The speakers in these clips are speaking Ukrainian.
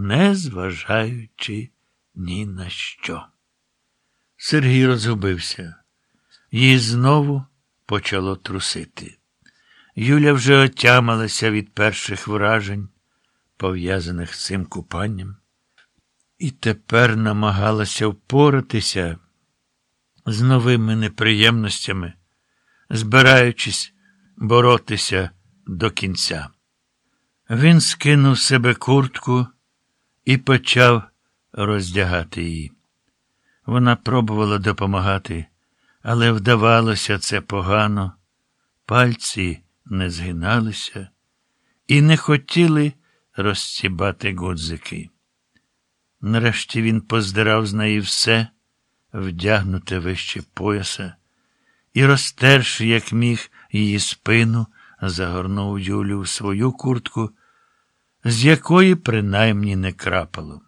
не зважаючи ні на що. Сергій розгубився. Її знову почало трусити. Юля вже отямилася від перших вражень, пов'язаних з цим купанням, і тепер намагалася впоратися з новими неприємностями, збираючись боротися до кінця. Він скинув себе куртку і почав роздягати її. Вона пробувала допомагати, але вдавалося це погано, пальці не згиналися і не хотіли розцібати гудзики. Нарешті він поздирав з неї все, вдягнуте вище пояса, і, розтерши, як міг, її спину, загорнув Юлю в свою куртку, з якої принаймні не крапало.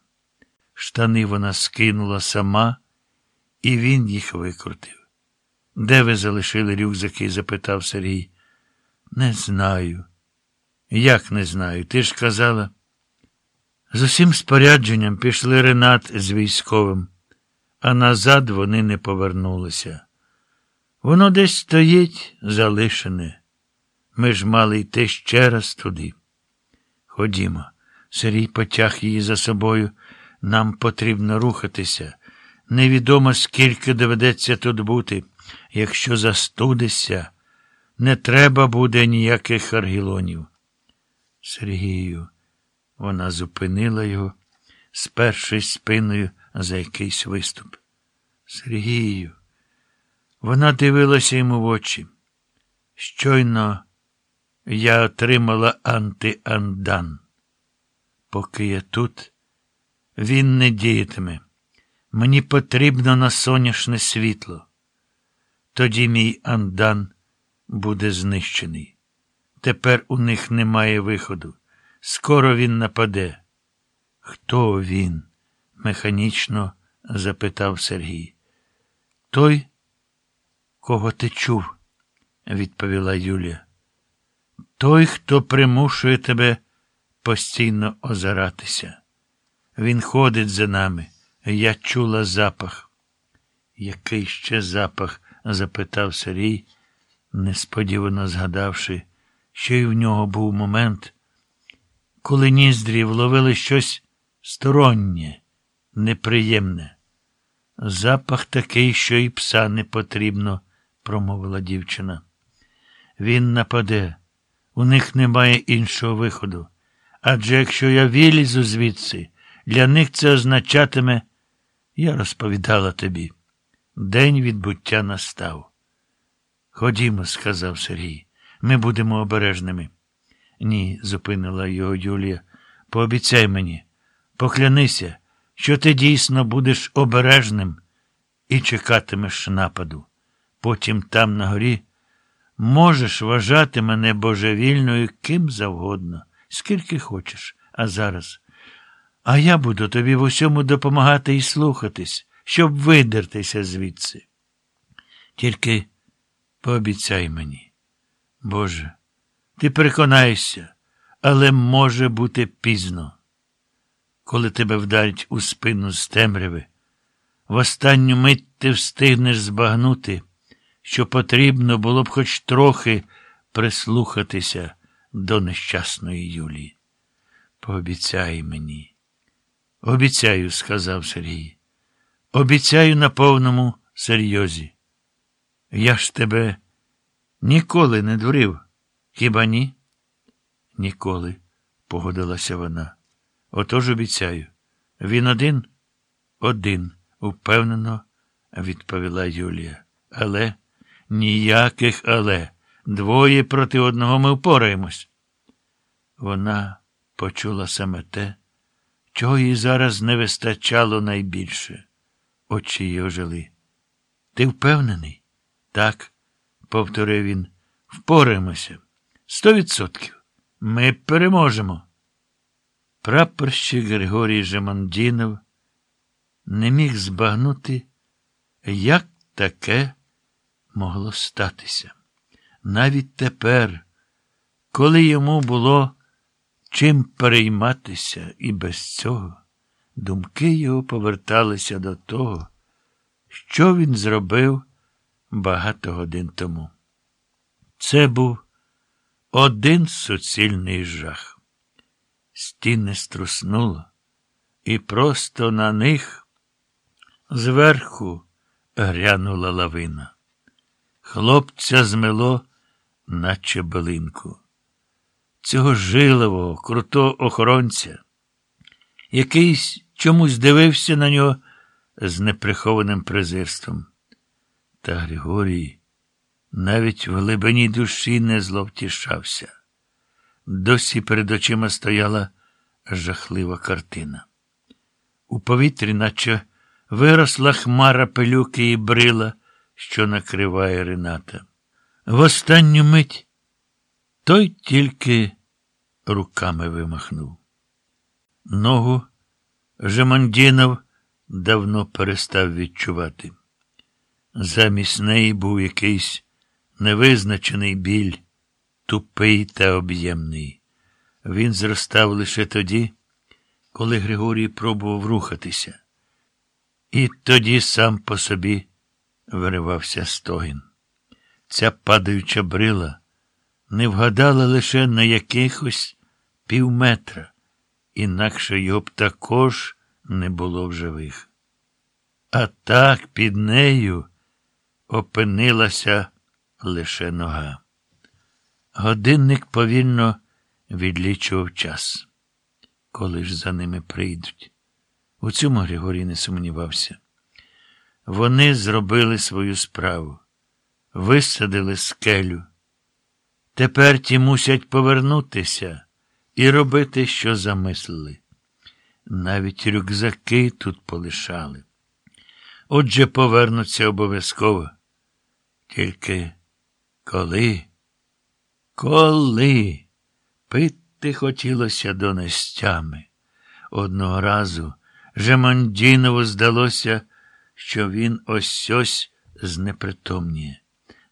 Штани вона скинула сама, і він їх викрутив. Де ви залишили рюкзаки? запитав Сергій. Не знаю. Як не знаю? Ти ж казала. З усім спорядженням пішли Ренат з військовим, а назад вони не повернулися. Воно десь стоїть залишене. Ми ж мали йти ще раз туди. Ходімо. Сергій потяг її за собою. Нам потрібно рухатися. Невідомо, скільки доведеться тут бути. Якщо застудишся, не треба буде ніяких аргілонів. Сергію, вона зупинила його, спершись спиною за якийсь виступ. Сергію, вона дивилася йому в очі. Щойно я отримала антиандан. Поки я тут, він не діятиме. Мені потрібно на соняшне світло. Тоді мій андан буде знищений. Тепер у них немає виходу. Скоро він нападе. Хто він? механічно запитав Сергій. Той, кого ти чув, відповіла Юлія. Той, хто примушує тебе постійно озиратися. Він ходить за нами. Я чула запах. Який ще запах? запитав Сергій, несподівано згадавши, що й в нього був момент, коли ніздрі вловили щось стороннє, неприємне. Запах такий, що і пса не потрібно, промовила дівчина. Він нападе, у них немає іншого виходу. Адже якщо я вилізу звідси, для них це означатиме, я розповідала тобі. День відбуття настав. Ходімо, сказав Сергій, ми будемо обережними. Ні, зупинила його Юлія. Пообіцяй мені, поклянися, що ти дійсно будеш обережним і чекатимеш нападу. Потім там на горі можеш вважати мене божевільною ким завгодно, скільки хочеш, а зараз. А я буду тобі в усьому допомагати і слухатись щоб видертися звідси. Тільки пообіцяй мені, Боже, ти переконаєшся, але може бути пізно. Коли тебе вдарять у спину з темряви, в останню мить ти встигнеш збагнути, що потрібно було б хоч трохи прислухатися до нещасної Юлії. Пообіцяй мені. Обіцяю, сказав Сергій. Обіцяю на повному серйозі. Я ж тебе ніколи не дурив. Хіба ні? Ніколи, погодилася вона. Отож обіцяю. Він один? Один, упевнено, відповіла Юлія. Але ніяких але. Двоє проти одного ми впораємось. Вона почула саме те, чого їй зараз не вистачало найбільше. Очі її ожили. Ти впевнений? Так, повторив він. Впораємося. Сто відсотків. Ми переможемо. Прапорщик Григорій Жемондінов не міг збагнути, як таке могло статися. Навіть тепер, коли йому було чим перейматися і без цього, думки його поверталися до того, що він зробив багато годин тому. Це був один суцільний жах. Стіни струснуло, і просто на них зверху грянула лавина. Хлопця змело, наче билинку. Цього жилового, крутого охоронця, якийсь чомусь дивився на нього з неприхованим презирством. Та Григорій навіть в глибині душі не зловтішався. Досі перед очима стояла жахлива картина. У повітрі, наче виросла хмара пилюки і брила, що накриває Рената. В останню мить той тільки руками вимахнув. Ногу Жемандінов давно перестав відчувати. Замість неї був якийсь невизначений біль, тупий та об'ємний. Він зростав лише тоді, коли Григорій пробував рухатися. І тоді сам по собі виривався стогін. Ця падаюча брила не вгадала лише на якихось півметра, інакше його б також не було в живих. А так під нею опинилася лише нога. Годинник повільно відлічував час, коли ж за ними прийдуть. У цьому Григорій не сумнівався. Вони зробили свою справу, висадили скелю. Тепер ті мусять повернутися і робити, що замислили. Навіть рюкзаки тут полишали. Отже, повернуться обов'язково. Тільки коли, коли пити хотілося донестями. Одного разу Жемандінову здалося, що він ось ось знепритомніє,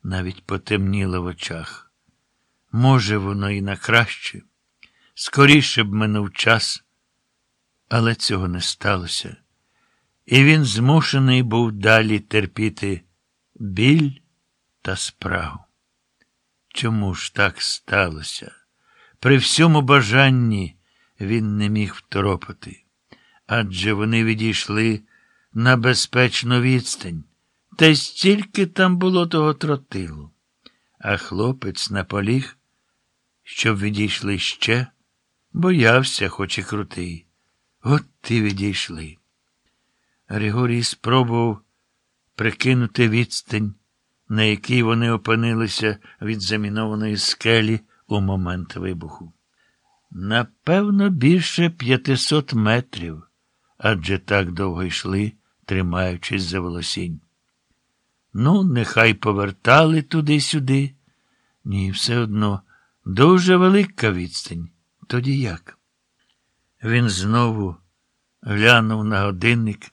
навіть потемніло в очах. Може, воно і на краще, скоріше б минув час, але цього не сталося, і він змушений був далі терпіти біль та спрагу. Чому ж так сталося? При всьому бажанні він не міг второпати, адже вони відійшли на безпечну відстань, та й стільки там було того тротилу. А хлопець наполіг, щоб відійшли ще, боявся, хоч і крутий. От ти відійшли. Григорій спробував прикинути відстань на якій вони опинилися від замінованої скелі у момент вибуху. Напевно, більше п'ятисот метрів, адже так довго йшли, тримаючись за волосінь. Ну, нехай повертали туди-сюди. Ні, все одно дуже велика відстань. Тоді як? Він знову глянув на годинник